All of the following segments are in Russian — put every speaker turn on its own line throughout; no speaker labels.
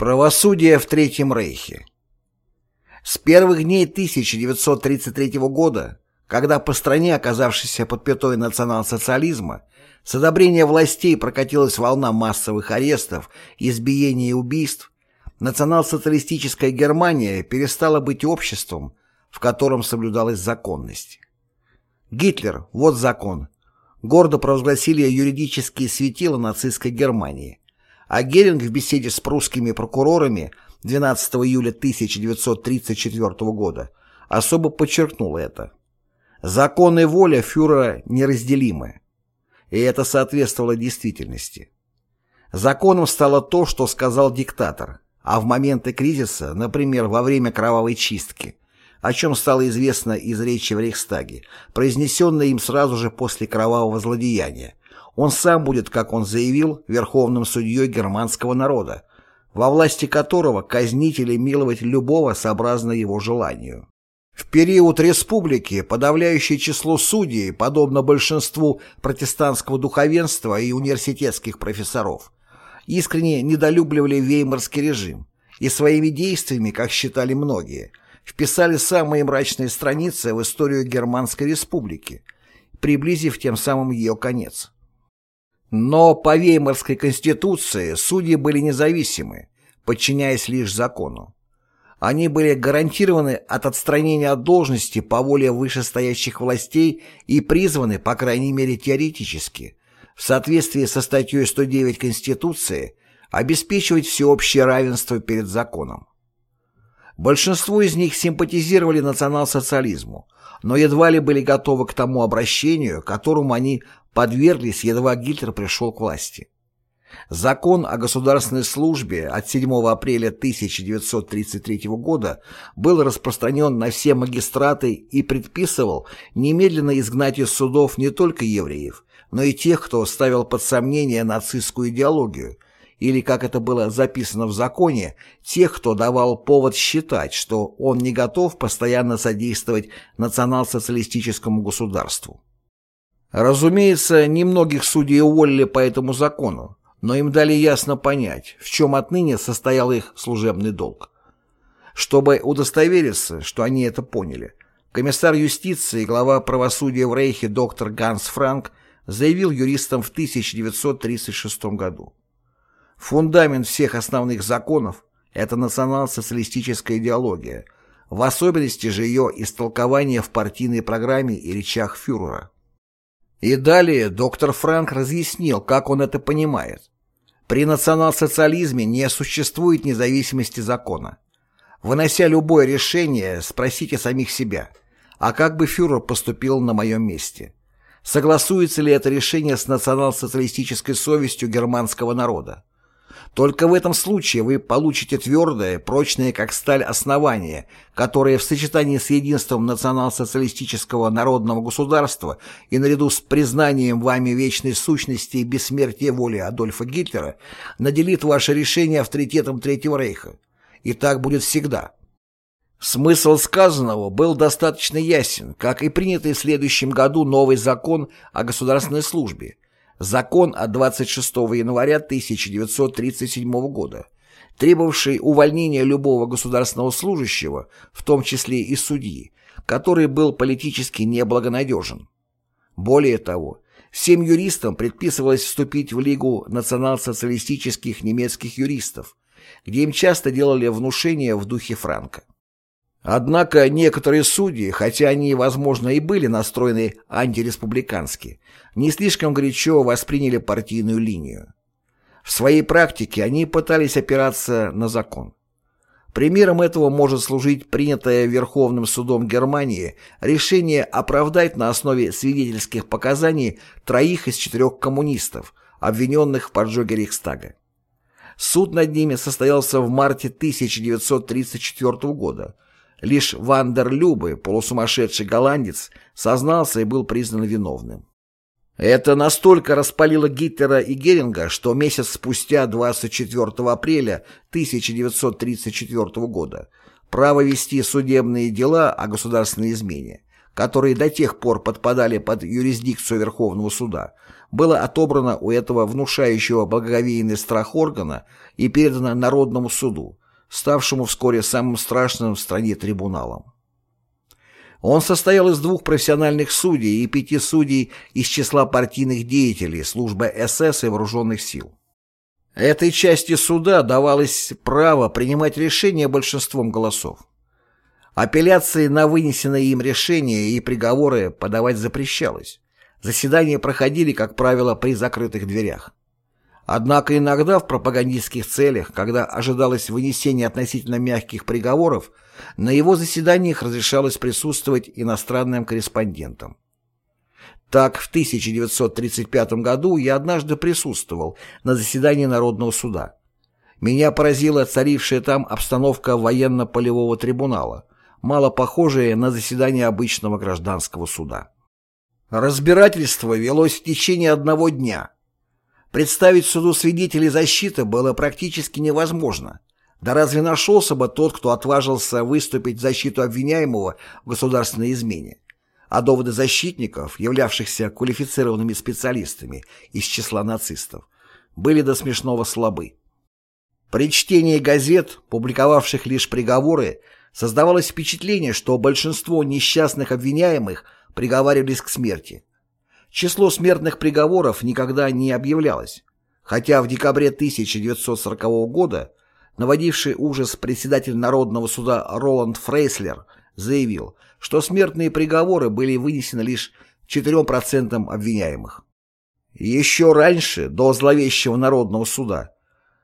Правосудие в Третьем Рейхе. С первых дней 1933 года, когда по стране, оказавшейся под пятой национал-социализма, с одобрения властей прокатилась волна массовых арестов, избиений и убийств, национал-социалистическая Германия перестала быть обществом, в котором соблюдалась законность. Гитлер, вот закон, гордо провозгласили юридические светила нацистской Германии а Геринг в беседе с прусскими прокурорами 12 июля 1934 года особо подчеркнул это. Закон и воля фюрера неразделимы. И это соответствовало действительности. Законом стало то, что сказал диктатор, а в моменты кризиса, например, во время кровавой чистки, о чем стало известно из речи в Рейхстаге, произнесенной им сразу же после кровавого злодеяния, он сам будет, как он заявил, верховным судьей германского народа, во власти которого казнить или миловать любого сообразно его желанию. В период республики подавляющее число судей, подобно большинству протестантского духовенства и университетских профессоров, искренне недолюбливали веймарский режим и своими действиями, как считали многие, вписали самые мрачные страницы в историю Германской республики, приблизив тем самым ее конец. Но по Веймарской конституции судьи были независимы, подчиняясь лишь закону. Они были гарантированы от отстранения от должности по воле вышестоящих властей и призваны, по крайней мере теоретически, в соответствии со статьей 109 Конституции, обеспечивать всеобщее равенство перед законом. Большинство из них симпатизировали национал-социализму, но едва ли были готовы к тому обращению, которому они подверглись, едва Гитлер пришел к власти. Закон о государственной службе от 7 апреля 1933 года был распространен на все магистраты и предписывал немедленно изгнать из судов не только евреев, но и тех, кто ставил под сомнение нацистскую идеологию, или, как это было записано в законе, тех, кто давал повод считать, что он не готов постоянно содействовать национал-социалистическому государству. Разумеется, немногих судей уволили по этому закону, но им дали ясно понять, в чем отныне состоял их служебный долг. Чтобы удостовериться, что они это поняли, комиссар юстиции и глава правосудия в Рейхе доктор Ганс Франк заявил юристам в 1936 году. Фундамент всех основных законов – это национал-социалистическая идеология, в особенности же ее истолкование в партийной программе и речах фюрера. И далее доктор Франк разъяснил, как он это понимает. При национал-социализме не существует независимости закона. Вынося любое решение, спросите самих себя, а как бы фюрер поступил на моем месте? Согласуется ли это решение с национал-социалистической совестью германского народа? Только в этом случае вы получите твердое, прочное как сталь основание, которое в сочетании с единством национал-социалистического народного государства и наряду с признанием вами вечной сущности и бессмертия воли Адольфа Гитлера наделит ваше решение авторитетом Третьего Рейха. И так будет всегда. Смысл сказанного был достаточно ясен, как и принятый в следующем году новый закон о государственной службе, закон от 26 января 1937 года, требовавший увольнения любого государственного служащего, в том числе и судьи, который был политически неблагонадежен. Более того, всем юристам предписывалось вступить в Лигу национал-социалистических немецких юристов, где им часто делали внушения в духе Франка. Однако некоторые судьи, хотя они, возможно, и были настроены антиреспубликански, не слишком горячо восприняли партийную линию. В своей практике они пытались опираться на закон. Примером этого может служить принятое Верховным судом Германии решение оправдать на основе свидетельских показаний троих из четырех коммунистов, обвиненных в поджоге Рейхстага. Суд над ними состоялся в марте 1934 года, Лишь Вандер Любе, полусумасшедший голландец, сознался и был признан виновным. Это настолько распалило Гитлера и Геринга, что месяц спустя, 24 апреля 1934 года, право вести судебные дела о государственной измене, которые до тех пор подпадали под юрисдикцию Верховного суда, было отобрано у этого внушающего благоговейный страх органа и передано Народному суду, ставшему вскоре самым страшным в стране трибуналом. Он состоял из двух профессиональных судей и пяти судей из числа партийных деятелей службы СС и вооруженных сил. Этой части суда давалось право принимать решения большинством голосов. Апелляции на вынесенные им решения и приговоры подавать запрещалось. Заседания проходили, как правило, при закрытых дверях. Однако иногда в пропагандистских целях, когда ожидалось вынесение относительно мягких приговоров, на его заседаниях разрешалось присутствовать иностранным корреспондентам. Так, в 1935 году я однажды присутствовал на заседании Народного суда. Меня поразила царившая там обстановка военно-полевого трибунала, мало похожая на заседание обычного гражданского суда. Разбирательство велось в течение одного дня. Представить суду свидетелей защиты было практически невозможно. Да разве нашелся бы тот, кто отважился выступить в защиту обвиняемого в государственной измене? А доводы защитников, являвшихся квалифицированными специалистами из числа нацистов, были до смешного слабы. При чтении газет, публиковавших лишь приговоры, создавалось впечатление, что большинство несчастных обвиняемых – приговаривались к смерти. Число смертных приговоров никогда не объявлялось, хотя в декабре 1940 года наводивший ужас председатель Народного суда Роланд Фрейслер заявил, что смертные приговоры были вынесены лишь 4% обвиняемых. Еще раньше, до зловещего Народного суда,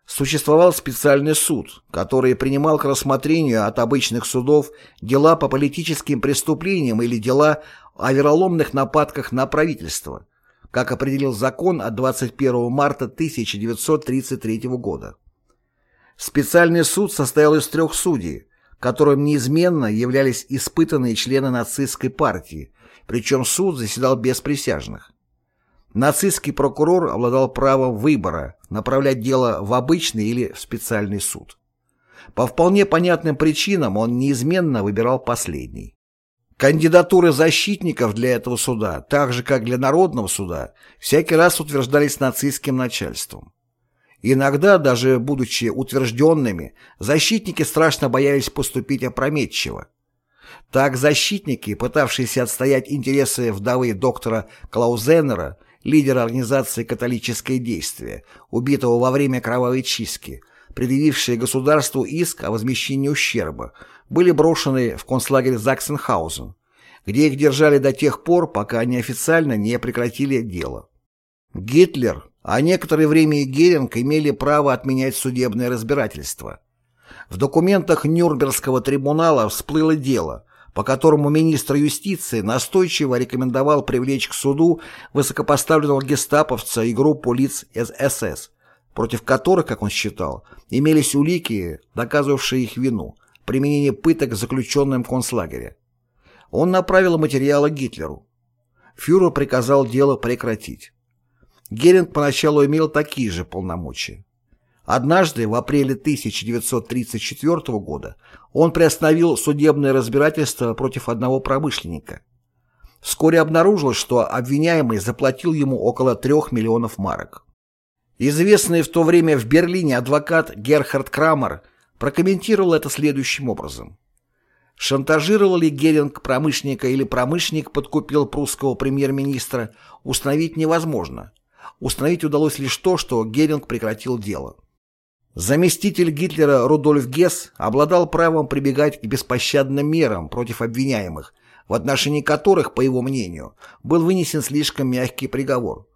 Существовал специальный суд, который принимал к рассмотрению от обычных судов дела по политическим преступлениям или дела о вероломных нападках на правительство, как определил закон от 21 марта 1933 года. Специальный суд состоял из трех судей, которым неизменно являлись испытанные члены нацистской партии, причем суд заседал без присяжных. Нацистский прокурор обладал правом выбора, направлять дело в обычный или в специальный суд. По вполне понятным причинам он неизменно выбирал последний. Кандидатуры защитников для этого суда, так же как для Народного суда, всякий раз утверждались нацистским начальством. Иногда, даже будучи утвержденными, защитники страшно боялись поступить опрометчиво. Так защитники, пытавшиеся отстоять интересы вдовы доктора Клаузенера, лидера организации «Католическое действие», убитого во время кровавой чистки, предъявившие государству иск о возмещении ущерба, были брошены в концлагерь Заксенхаузен, где их держали до тех пор, пока они официально не прекратили дело. Гитлер, а некоторое время и Геринг имели право отменять судебное разбирательство. В документах Нюрнбергского трибунала всплыло дело, по которому министр юстиции настойчиво рекомендовал привлечь к суду высокопоставленного гестаповца и группу лиц СС, против которых, как он считал, имелись улики, доказывавшие их вину, применение пыток заключенным концлагеря. Он направил материалы Гитлеру. Фюрер приказал дело прекратить. Геринг поначалу имел такие же полномочия. Однажды, в апреле 1934 года, он приостановил судебное разбирательство против одного промышленника. Вскоре обнаружилось, что обвиняемый заплатил ему около 3 миллионов марок. Известный в то время в Берлине адвокат Герхард Крамер прокомментировал это следующим образом. Шантажировал ли Геринг промышленника или промышленник подкупил прусского премьер-министра, установить невозможно. Установить удалось лишь то, что Геринг прекратил дело. Заместитель Гитлера Рудольф Гесс обладал правом прибегать к беспощадным мерам против обвиняемых, в отношении которых, по его мнению, был вынесен слишком мягкий приговор.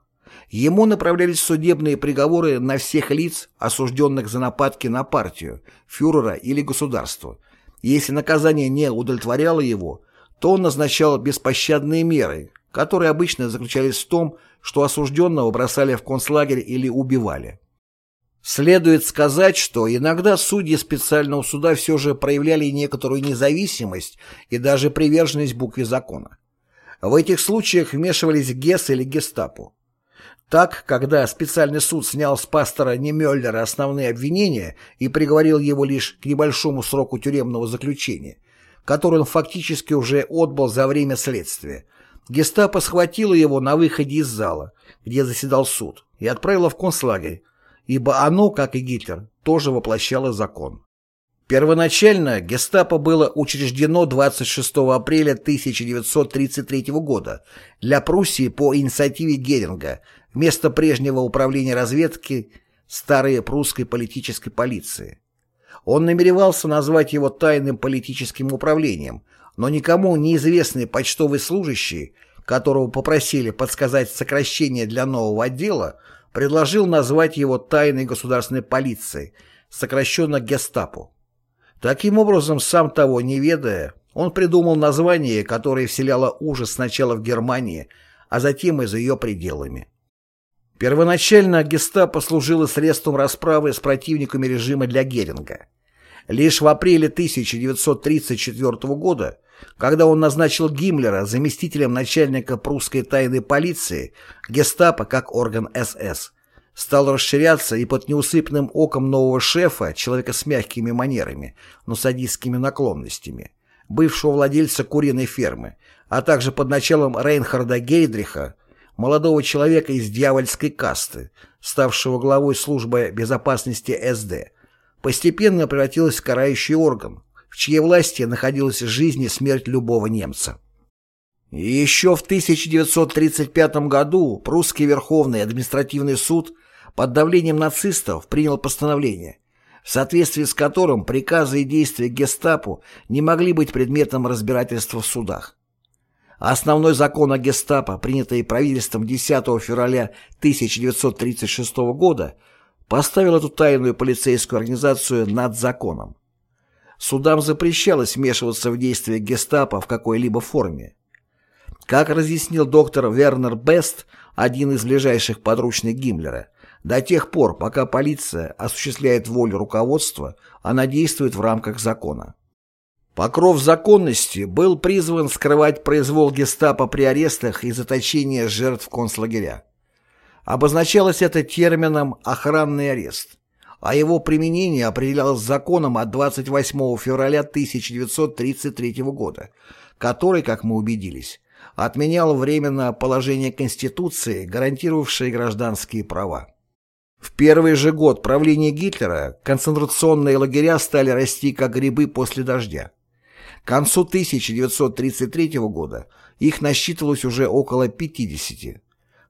Ему направлялись судебные приговоры на всех лиц, осужденных за нападки на партию, фюрера или государство. Если наказание не удовлетворяло его, то он назначал беспощадные меры, которые обычно заключались в том, что осужденного бросали в концлагерь или убивали. Следует сказать, что иногда судьи специального суда все же проявляли некоторую независимость и даже приверженность букве закона. В этих случаях вмешивались ГЕС или Гестапо. Так, когда специальный суд снял с пастора Немеллера основные обвинения и приговорил его лишь к небольшому сроку тюремного заключения, который он фактически уже отбыл за время следствия, Гестапо схватило его на выходе из зала, где заседал суд, и отправило в концлагерь, ибо оно, как и Гитлер, тоже воплощало закон. Первоначально гестапо было учреждено 26 апреля 1933 года для Пруссии по инициативе Геринга вместо прежнего управления разведки старой прусской политической полиции. Он намеревался назвать его тайным политическим управлением, но никому неизвестный почтовый служащий, которого попросили подсказать сокращение для нового отдела, предложил назвать его тайной государственной полицией, сокращенно гестапо. Таким образом, сам того не ведая, он придумал название, которое вселяло ужас сначала в Германии, а затем и за ее пределами. Первоначально гестапо служило средством расправы с противниками режима для Геринга. Лишь в апреле 1934 года, когда он назначил Гиммлера заместителем начальника прусской тайной полиции, гестапо как орган СС, стал расширяться и под неусыпным оком нового шефа, человека с мягкими манерами, но садистскими наклонностями, бывшего владельца куриной фермы, а также под началом Рейнхарда Гейдриха, молодого человека из дьявольской касты, ставшего главой службы безопасности СД, постепенно превратилась в карающий орган, в чьей власти находилась жизнь и смерть любого немца. Еще в 1935 году прусский Верховный административный суд под давлением нацистов принял постановление, в соответствии с которым приказы и действия гестапо не могли быть предметом разбирательства в судах. Основной закон о гестапо, принятый правительством 10 февраля 1936 года, поставил эту тайную полицейскую организацию над законом. Судам запрещалось вмешиваться в действия гестапо в какой-либо форме. Как разъяснил доктор Вернер Бест, один из ближайших подручных Гиммлера, до тех пор, пока полиция осуществляет волю руководства, она действует в рамках закона. Покров законности был призван скрывать произвол гестапо при арестах и заточении жертв концлагеря. Обозначалось это термином «охранный арест», а его применение определялось законом от 28 февраля 1933 года, который, как мы убедились, отменял временно положение Конституции, гарантировавшее гражданские права. В первый же год правления Гитлера концентрационные лагеря стали расти как грибы после дождя. К концу 1933 года их насчитывалось уже около 50,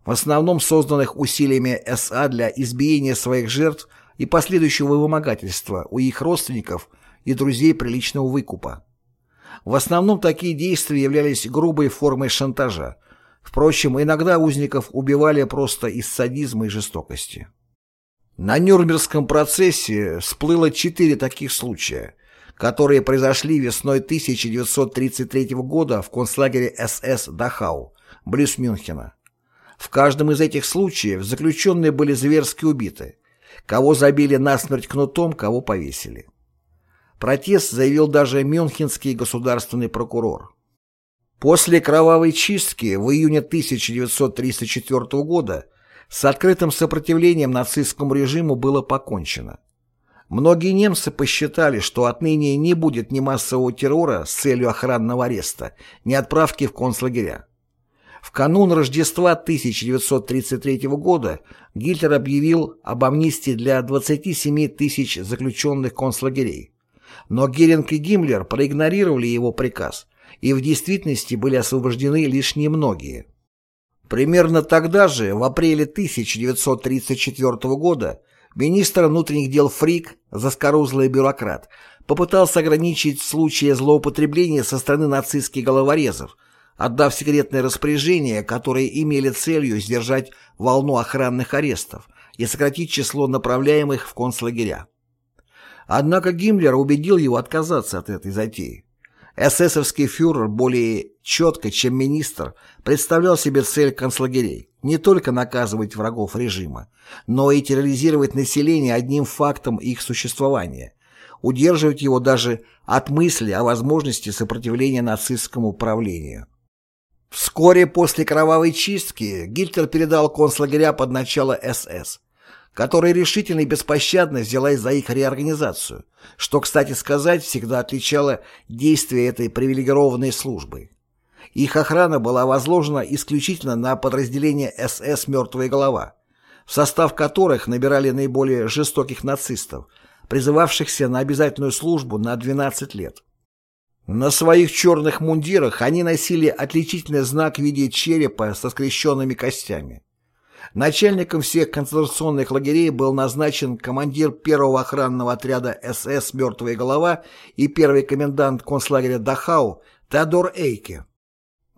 в основном созданных усилиями СА для избиения своих жертв и последующего вымогательства у их родственников и друзей приличного выкупа. В основном такие действия являлись грубой формой шантажа. Впрочем, иногда узников убивали просто из садизма и жестокости. На Нюрнбергском процессе всплыло четыре таких случая, которые произошли весной 1933 года в концлагере СС Дахау, близ Мюнхена. В каждом из этих случаев заключенные были зверски убиты. Кого забили насмерть кнутом, кого повесили. Протест заявил даже мюнхенский государственный прокурор. После кровавой чистки в июне 1934 года с открытым сопротивлением нацистскому режиму было покончено. Многие немцы посчитали, что отныне не будет ни массового террора с целью охранного ареста, ни отправки в концлагеря. В канун Рождества 1933 года Гитлер объявил об амнистии для 27 тысяч заключенных концлагерей. Но Геринг и Гиммлер проигнорировали его приказ, и в действительности были освобождены лишь немногие. Примерно тогда же, в апреле 1934 года, министр внутренних дел Фрик, заскорузлый бюрократ, попытался ограничить случаи злоупотребления со стороны нацистских головорезов, отдав секретное распоряжение, которые имели целью сдержать волну охранных арестов и сократить число направляемых в концлагеря. Однако Гиммлер убедил его отказаться от этой затеи. Эсэсовский фюрер более четко, чем министр, представлял себе цель концлагерей не только наказывать врагов режима, но и терроризировать население одним фактом их существования, удерживать его даже от мысли о возможности сопротивления нацистскому правлению. Вскоре после кровавой чистки Гитлер передал концлагеря под начало СС, которая решительно и беспощадно взялась за их реорганизацию, что, кстати сказать, всегда отличало действия этой привилегированной службы. Их охрана была возложена исключительно на подразделение СС «Мертвая голова», в состав которых набирали наиболее жестоких нацистов, призывавшихся на обязательную службу на 12 лет. На своих черных мундирах они носили отличительный знак в виде черепа со скрещенными костями. Начальником всех концентрационных лагерей был назначен командир первого охранного отряда СС «Мертвая голова» и первый комендант концлагеря Дахау Теодор Эйке.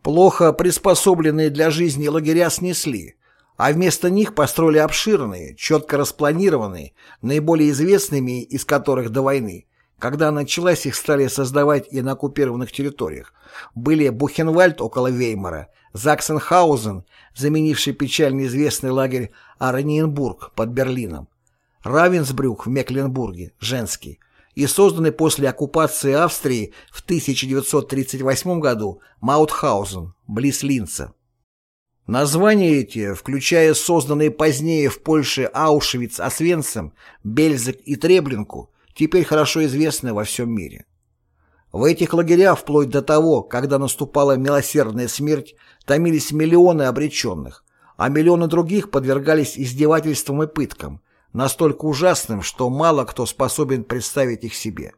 Плохо приспособленные для жизни лагеря снесли, а вместо них построили обширные, четко распланированные, наиболее известными из которых до войны, когда началась, их стали создавать и на оккупированных территориях, были Бухенвальд около Веймара, Заксенхаузен, заменивший печально известный лагерь Арниенбург под Берлином, Равенсбрюк в Мекленбурге, женский, и созданный после оккупации Австрии в 1938 году Маутхаузен, близ Линца. Названия эти, включая созданные позднее в Польше Аушвиц, Освенцим, Бельзек и Треблинку, теперь хорошо известны во всем мире. В этих лагерях, вплоть до того, когда наступала милосердная смерть, томились миллионы обреченных, а миллионы других подвергались издевательствам и пыткам, настолько ужасным, что мало кто способен представить их себе.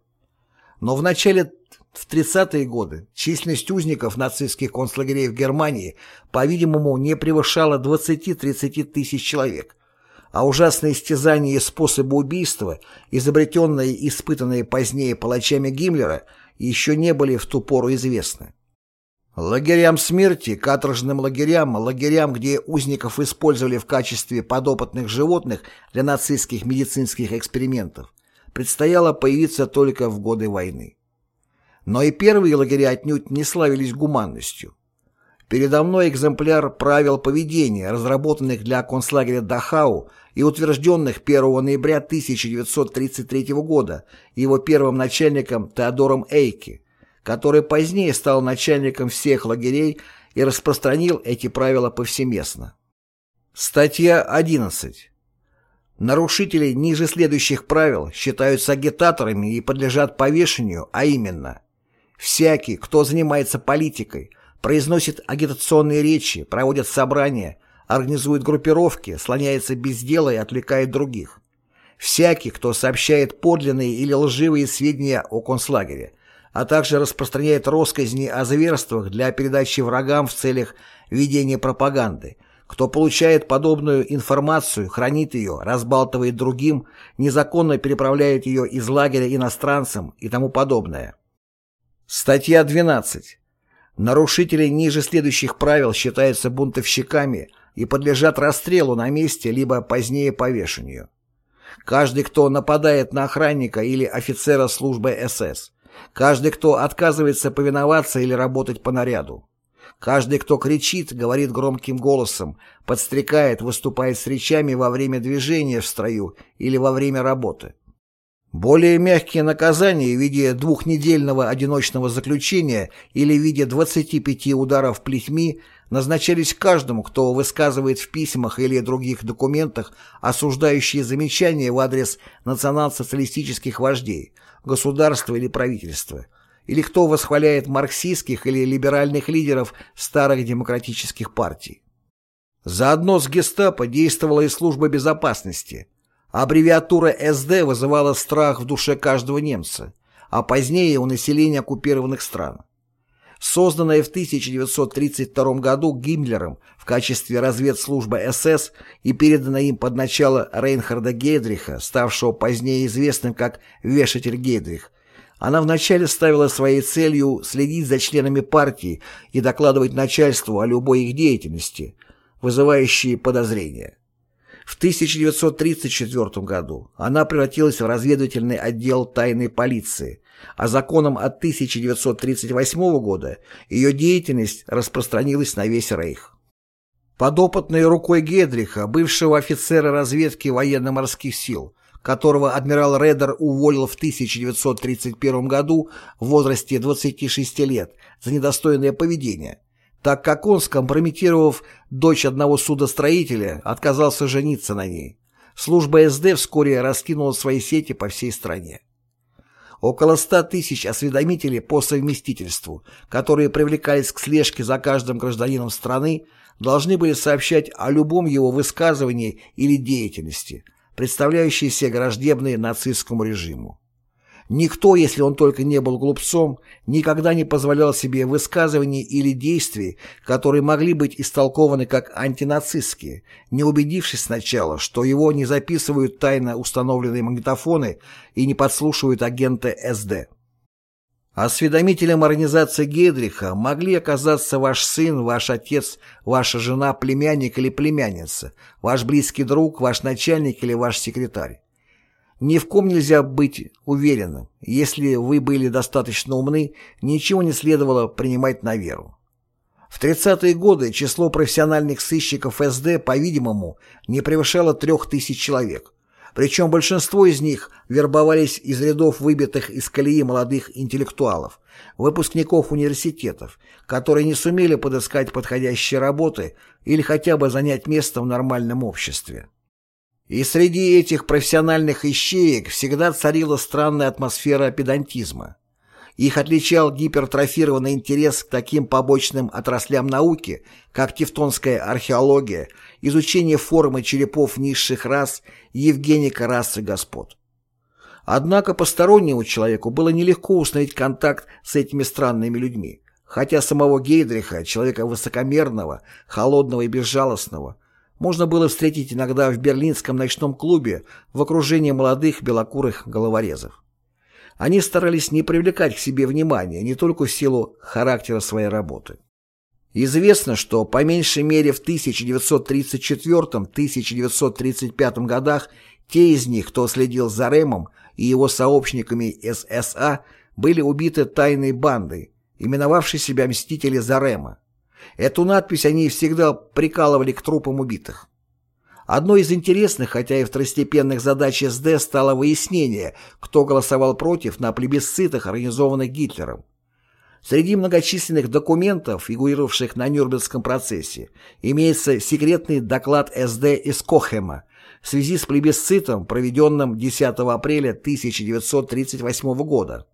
Но в начале в 30-е годы численность узников нацистских концлагерей в Германии, по-видимому, не превышала 20-30 тысяч человек, а ужасные истязания и способы убийства, изобретенные и испытанные позднее палачами Гиммлера, еще не были в ту пору известны. Лагерям смерти, каторжным лагерям, лагерям, где узников использовали в качестве подопытных животных для нацистских медицинских экспериментов, предстояло появиться только в годы войны. Но и первые лагеря отнюдь не славились гуманностью. Передо мной экземпляр правил поведения, разработанных для концлагеря Дахау и утвержденных 1 ноября 1933 года его первым начальником Теодором Эйки, который позднее стал начальником всех лагерей и распространил эти правила повсеместно. Статья 11. Нарушители ниже следующих правил считаются агитаторами и подлежат повешению, а именно всякий, кто занимается политикой, произносит агитационные речи, проводит собрания, организует группировки, слоняется без дела и отвлекает других. Всякий, кто сообщает подлинные или лживые сведения о концлагере, а также распространяет россказни о зверствах для передачи врагам в целях ведения пропаганды, кто получает подобную информацию, хранит ее, разбалтывает другим, незаконно переправляет ее из лагеря иностранцам и тому подобное. Статья 12. Нарушители ниже следующих правил считаются бунтовщиками и подлежат расстрелу на месте либо позднее повешению. Каждый, кто нападает на охранника или офицера службы СС. Каждый, кто отказывается повиноваться или работать по наряду. Каждый, кто кричит, говорит громким голосом, подстрекает, выступает с речами во время движения в строю или во время работы. Более мягкие наказания в виде двухнедельного одиночного заключения или в виде 25 ударов плетьми назначались каждому, кто высказывает в письмах или других документах осуждающие замечания в адрес национал-социалистических вождей, государства или правительства, или кто восхваляет марксистских или либеральных лидеров старых демократических партий. Заодно с гестапо действовала и служба безопасности – Аббревиатура СД вызывала страх в душе каждого немца, а позднее у населения оккупированных стран. Созданная в 1932 году Гиммлером в качестве разведслужбы СС и переданная им под начало Рейнхарда Гейдриха, ставшего позднее известным как Вешатель Гейдрих, она вначале ставила своей целью следить за членами партии и докладывать начальству о любой их деятельности, вызывающей подозрения. В 1934 году она превратилась в разведывательный отдел тайной полиции, а законом от 1938 года ее деятельность распространилась на весь Рейх. Подопытной рукой Гедриха, бывшего офицера разведки военно-морских сил, которого адмирал Редер уволил в 1931 году в возрасте 26 лет за недостойное поведение, так как он, скомпрометировав дочь одного судостроителя, отказался жениться на ней. Служба СД вскоре раскинула свои сети по всей стране. Около 100 тысяч осведомителей по совместительству, которые привлекались к слежке за каждым гражданином страны, должны были сообщать о любом его высказывании или деятельности, представляющейся враждебной нацистскому режиму. Никто, если он только не был глупцом, никогда не позволял себе высказываний или действий, которые могли быть истолкованы как антинацистские, не убедившись сначала, что его не записывают тайно установленные магнитофоны и не подслушивают агенты СД. Осведомителем организации Гейдриха могли оказаться ваш сын, ваш отец, ваша жена, племянник или племянница, ваш близкий друг, ваш начальник или ваш секретарь. Ни в ком нельзя быть уверенным. Если вы были достаточно умны, ничего не следовало принимать на веру. В 30-е годы число профессиональных сыщиков СД, по-видимому, не превышало трех тысяч человек. Причем большинство из них вербовались из рядов выбитых из колеи молодых интеллектуалов, выпускников университетов, которые не сумели подыскать подходящие работы или хотя бы занять место в нормальном обществе. И среди этих профессиональных ищеек всегда царила странная атмосфера педантизма. Их отличал гипертрофированный интерес к таким побочным отраслям науки, как тевтонская археология, изучение формы черепов низших рас и евгеника расы господ. Однако постороннему человеку было нелегко установить контакт с этими странными людьми, хотя самого Гейдриха, человека высокомерного, холодного и безжалостного, можно было встретить иногда в берлинском ночном клубе в окружении молодых белокурых головорезов. Они старались не привлекать к себе внимания не только в силу характера своей работы. Известно, что по меньшей мере в 1934-1935 годах те из них, кто следил за Рэмом и его сообщниками ССА, были убиты тайной бандой, именовавшей себя «Мстители за Рэма». Эту надпись они всегда прикалывали к трупам убитых. Одной из интересных, хотя и второстепенных задач СД стало выяснение, кто голосовал против на плебисцитах, организованных Гитлером. Среди многочисленных документов, фигурировавших на Нюрнбергском процессе, имеется секретный доклад СД из Кохема в связи с плебисцитом, проведенным 10 апреля 1938 года.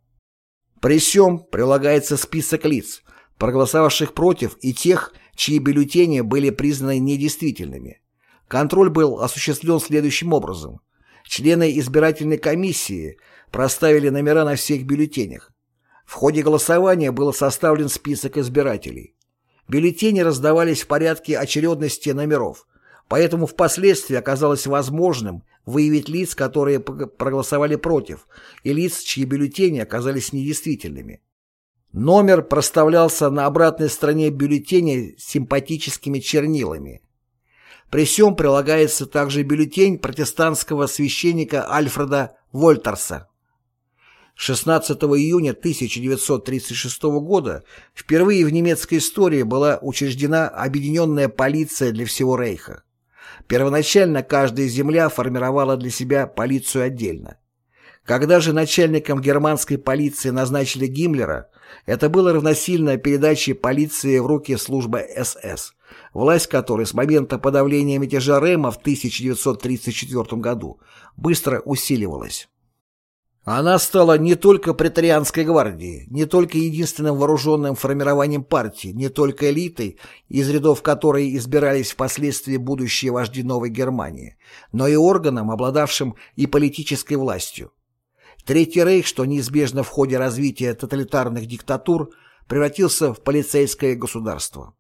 При всем прилагается список лиц, проголосовавших против и тех, чьи бюллетени были признаны недействительными. Контроль был осуществлен следующим образом. Члены избирательной комиссии проставили номера на всех бюллетенях. В ходе голосования был составлен список избирателей. Бюллетени раздавались в порядке очередности номеров, поэтому впоследствии оказалось возможным выявить лиц, которые проголосовали против, и лиц, чьи бюллетени оказались недействительными. Номер проставлялся на обратной стороне бюллетеня симпатическими чернилами. При всем прилагается также бюллетень протестантского священника Альфреда Вольтерса. 16 июня 1936 года впервые в немецкой истории была учреждена объединенная полиция для всего Рейха. Первоначально каждая земля формировала для себя полицию отдельно. Когда же начальником германской полиции назначили Гиммлера, это было равносильно передаче полиции в руки службы СС, власть которой с момента подавления мятежа Рема в 1934 году быстро усиливалась. Она стала не только претарианской гвардией, не только единственным вооруженным формированием партии, не только элитой, из рядов которой избирались впоследствии будущие вожди Новой Германии, но и органом, обладавшим и политической властью. Третий рейх, что неизбежно в ходе развития тоталитарных диктатур, превратился в полицейское государство.